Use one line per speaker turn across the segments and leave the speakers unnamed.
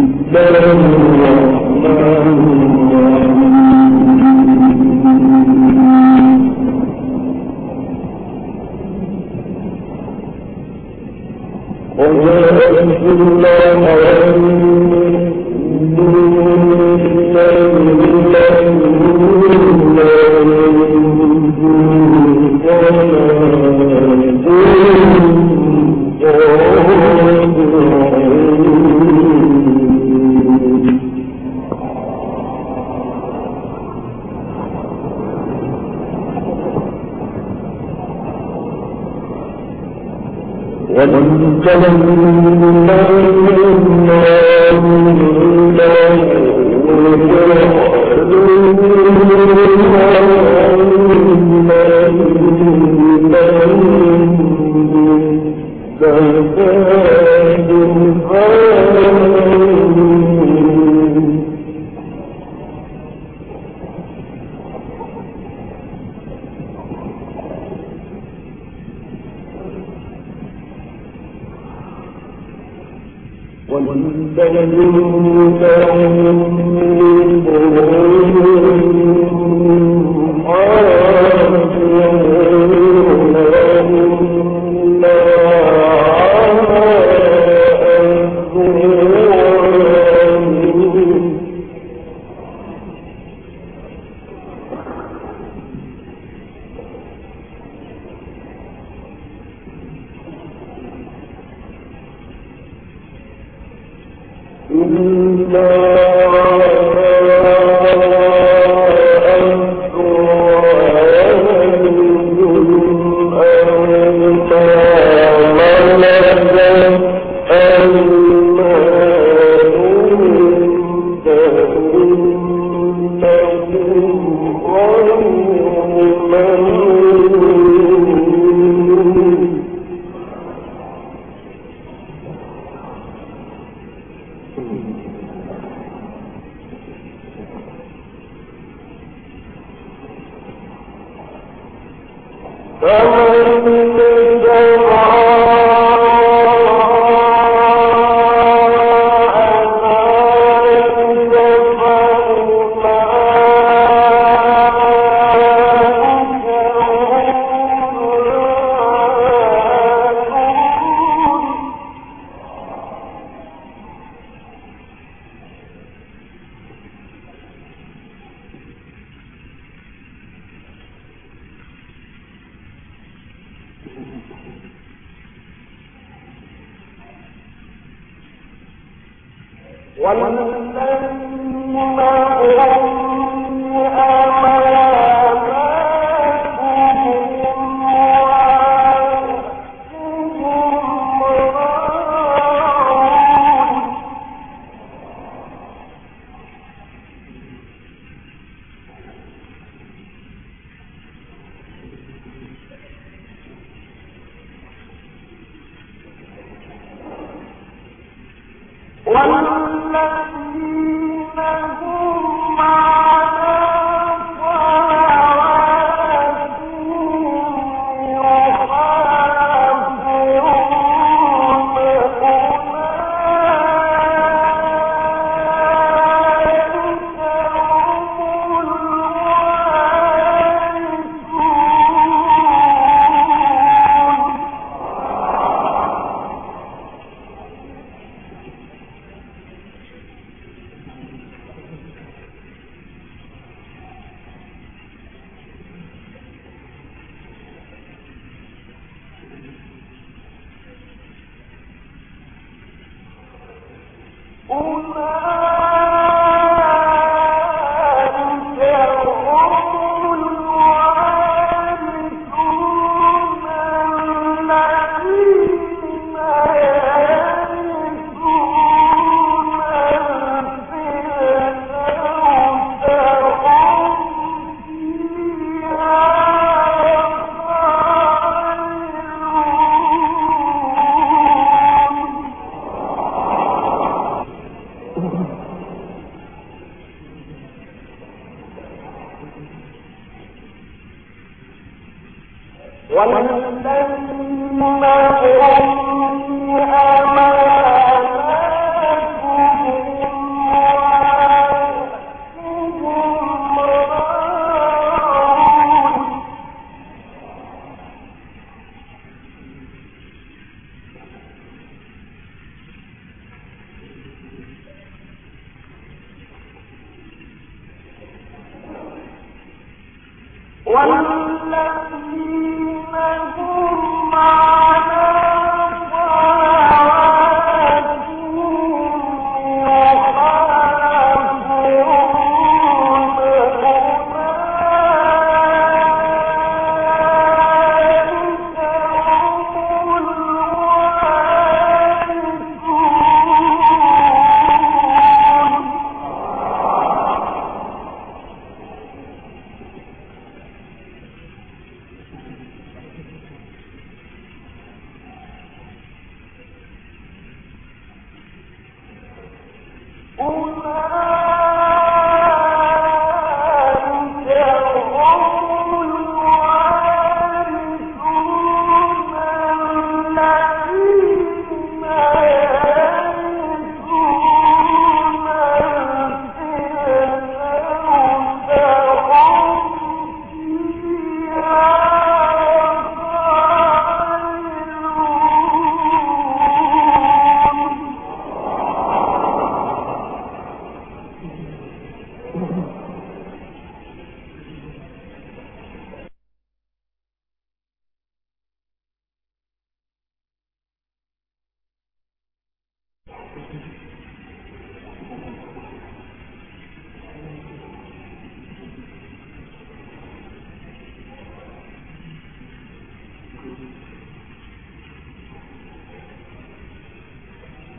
الله ولما هم والذين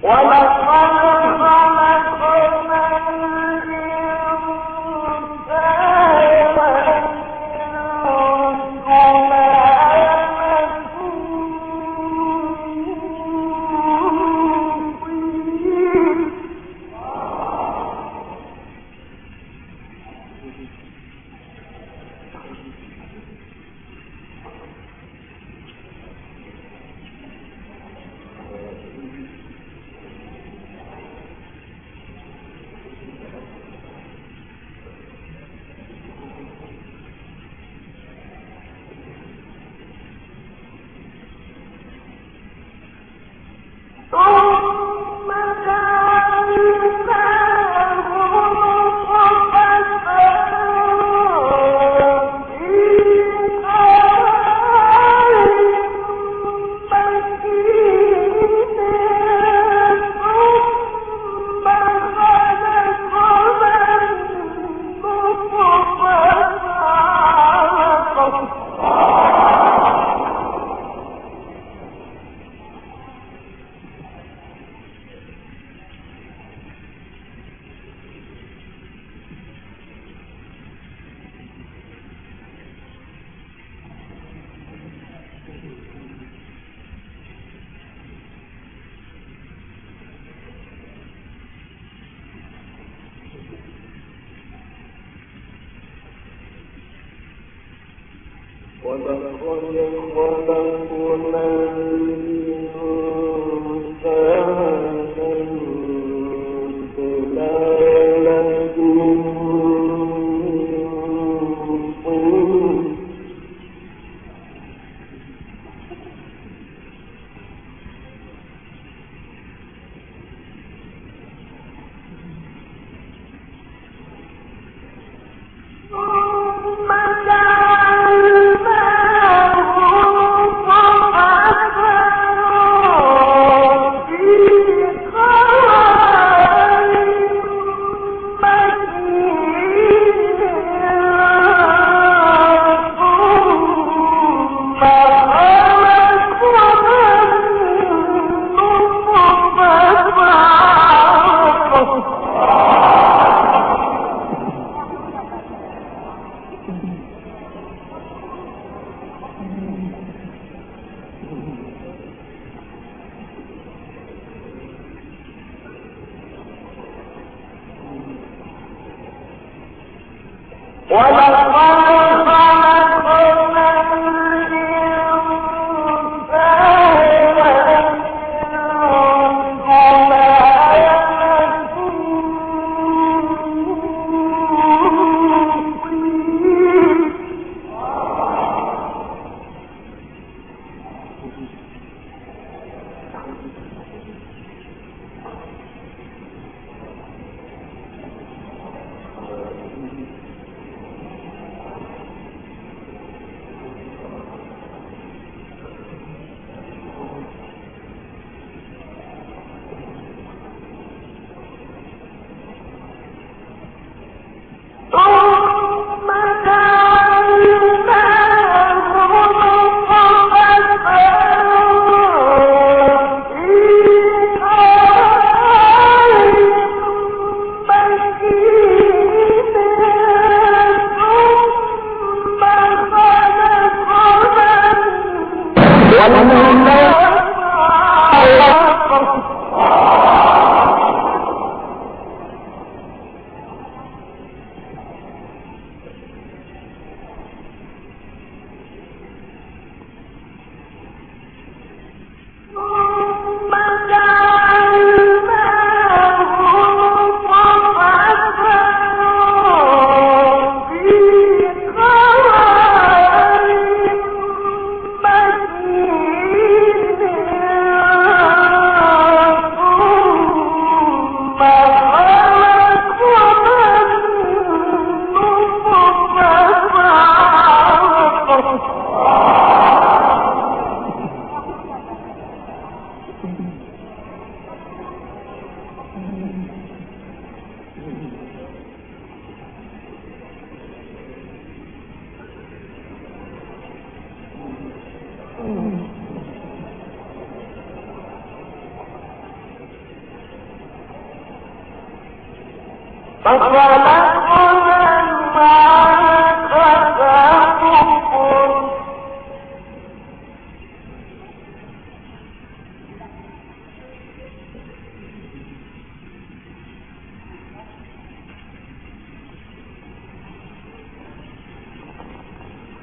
What? ومن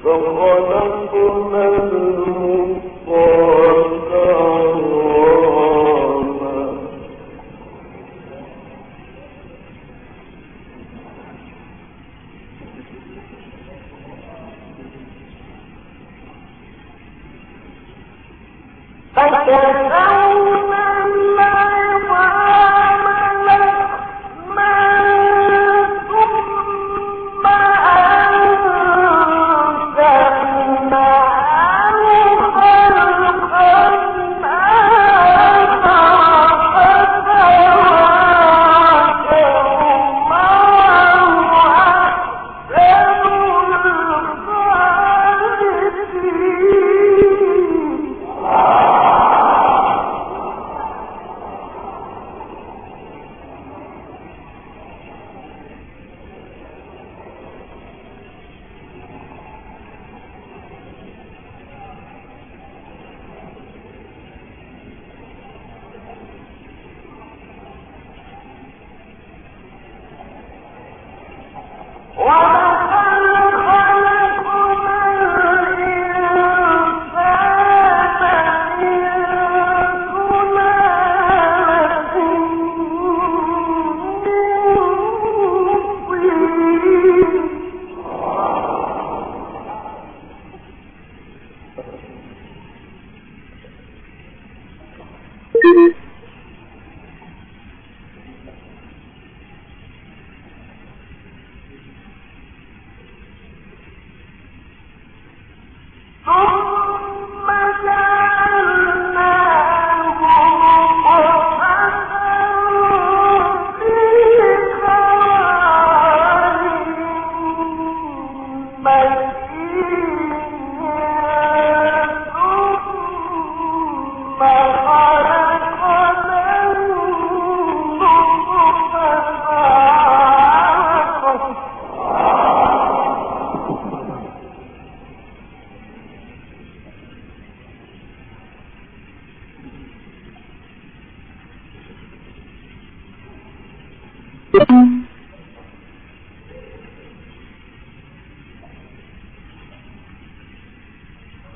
فخلقنا المصطفى وضع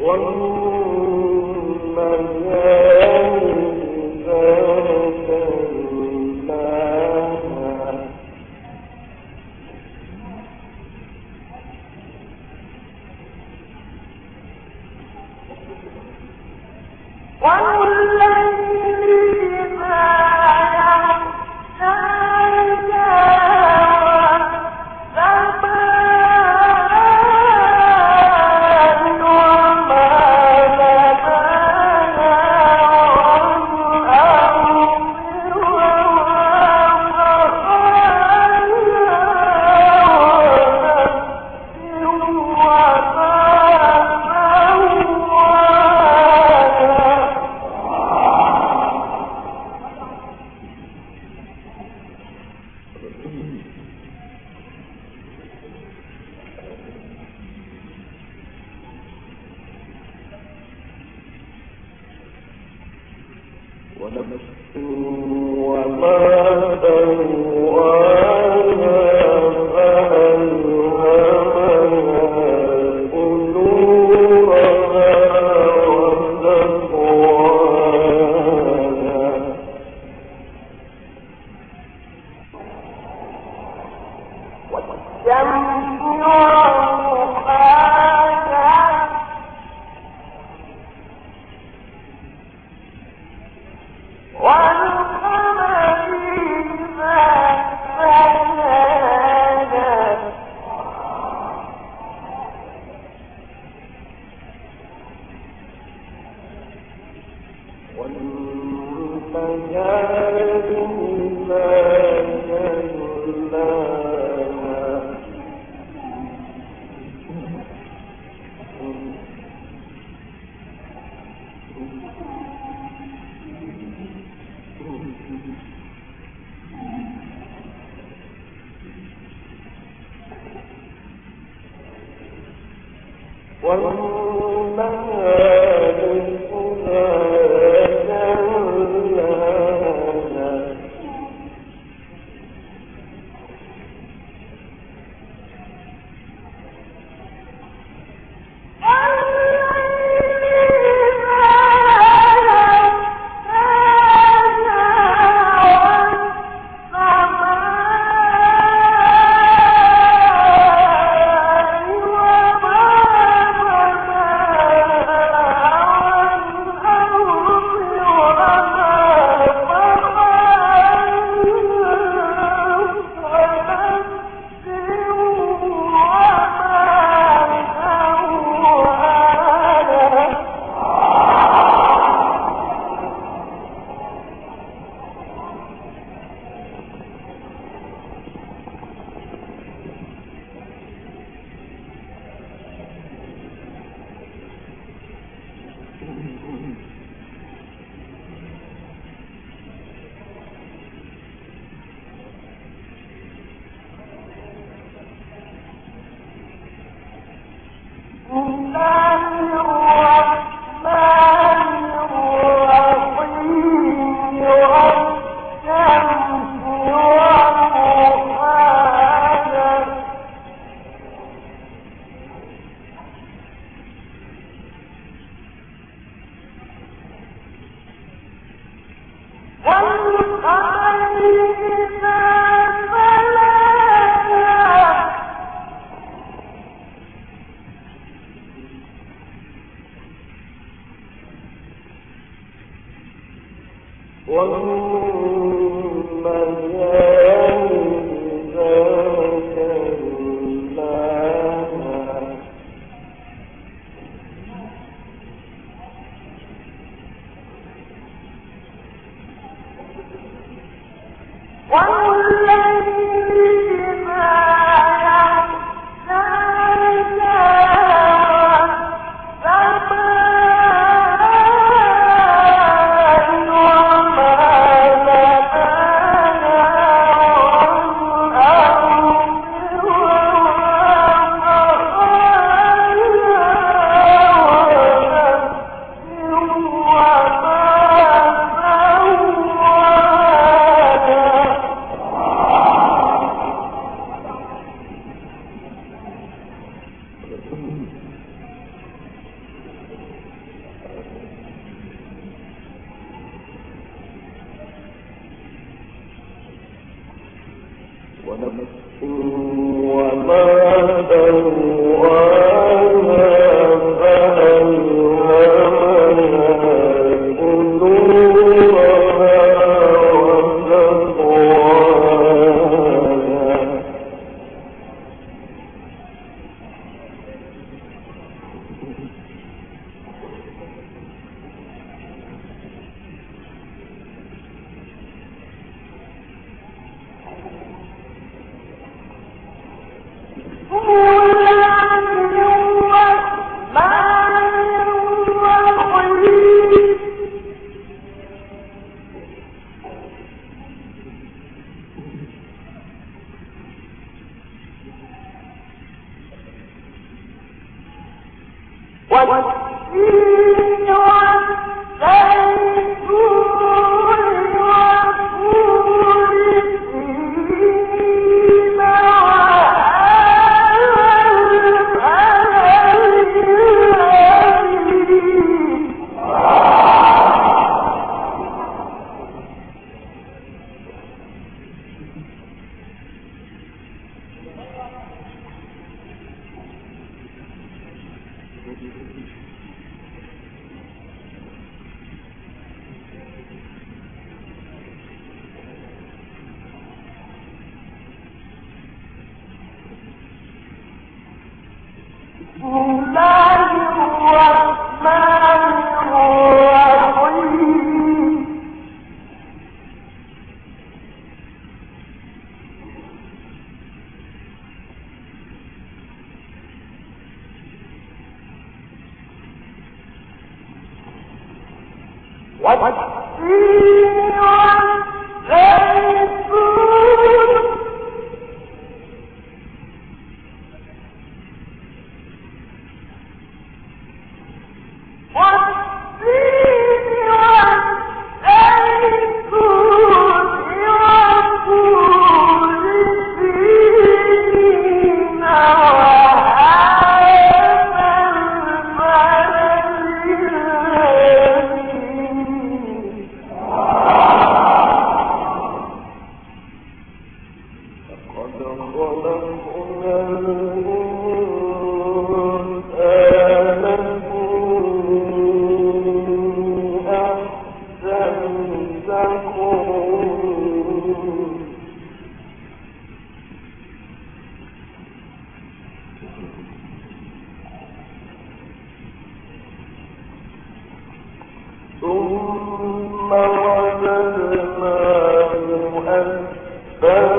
والملائكة وما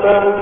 وسلم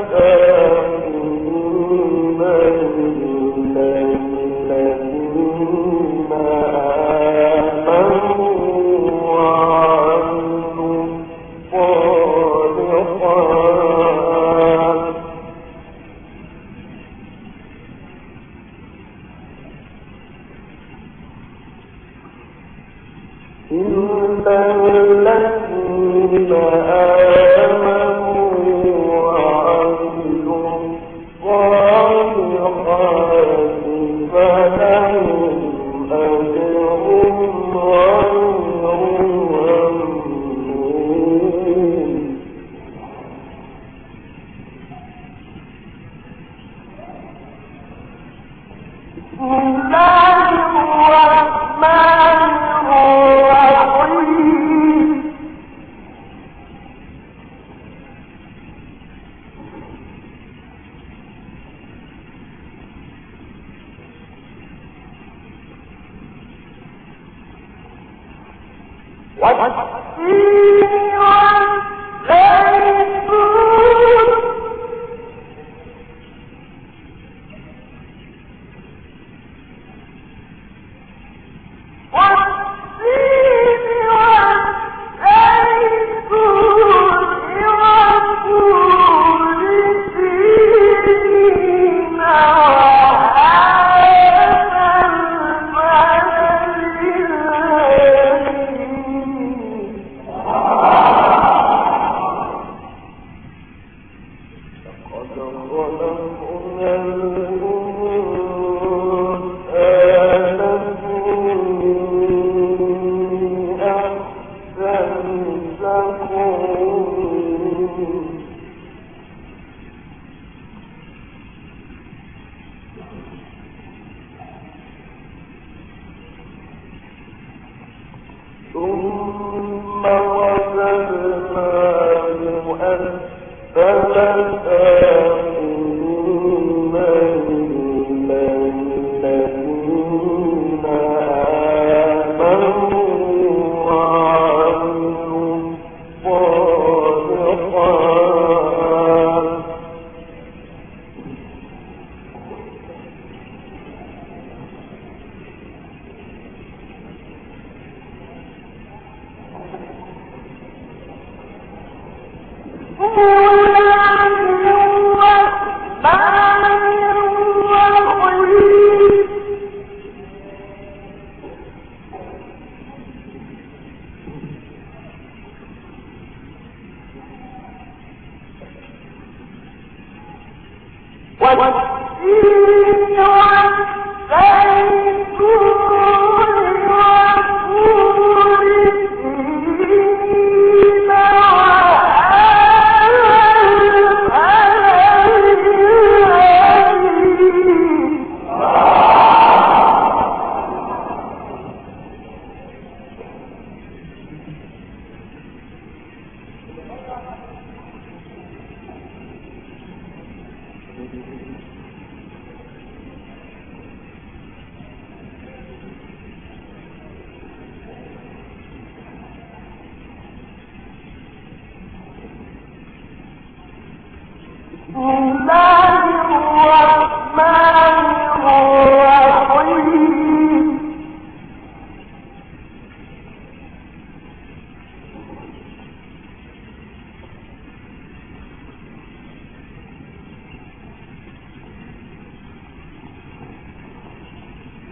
Oh.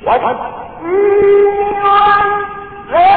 外滩。嗯嗯嗯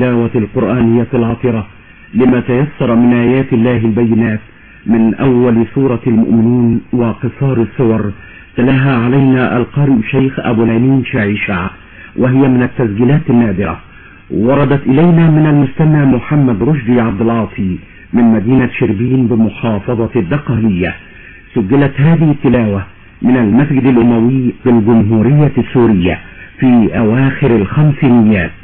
التلاوة القرآنية العطرة لما تيسر من آيات الله البينات من أول سورة المؤمنون وقصار السور تلاها علينا القارئ شيخ أبو العليم شعيشع وهي من التسجيلات النادرة. وردت إلينا من المستمع محمد رشدي عبد العاطي من مدينة شربين بمحافظة الدقهلية. سجلت هذه التلاوة من المسجد الأموي في الجمهورية السورية في أواخر الخمسينيات.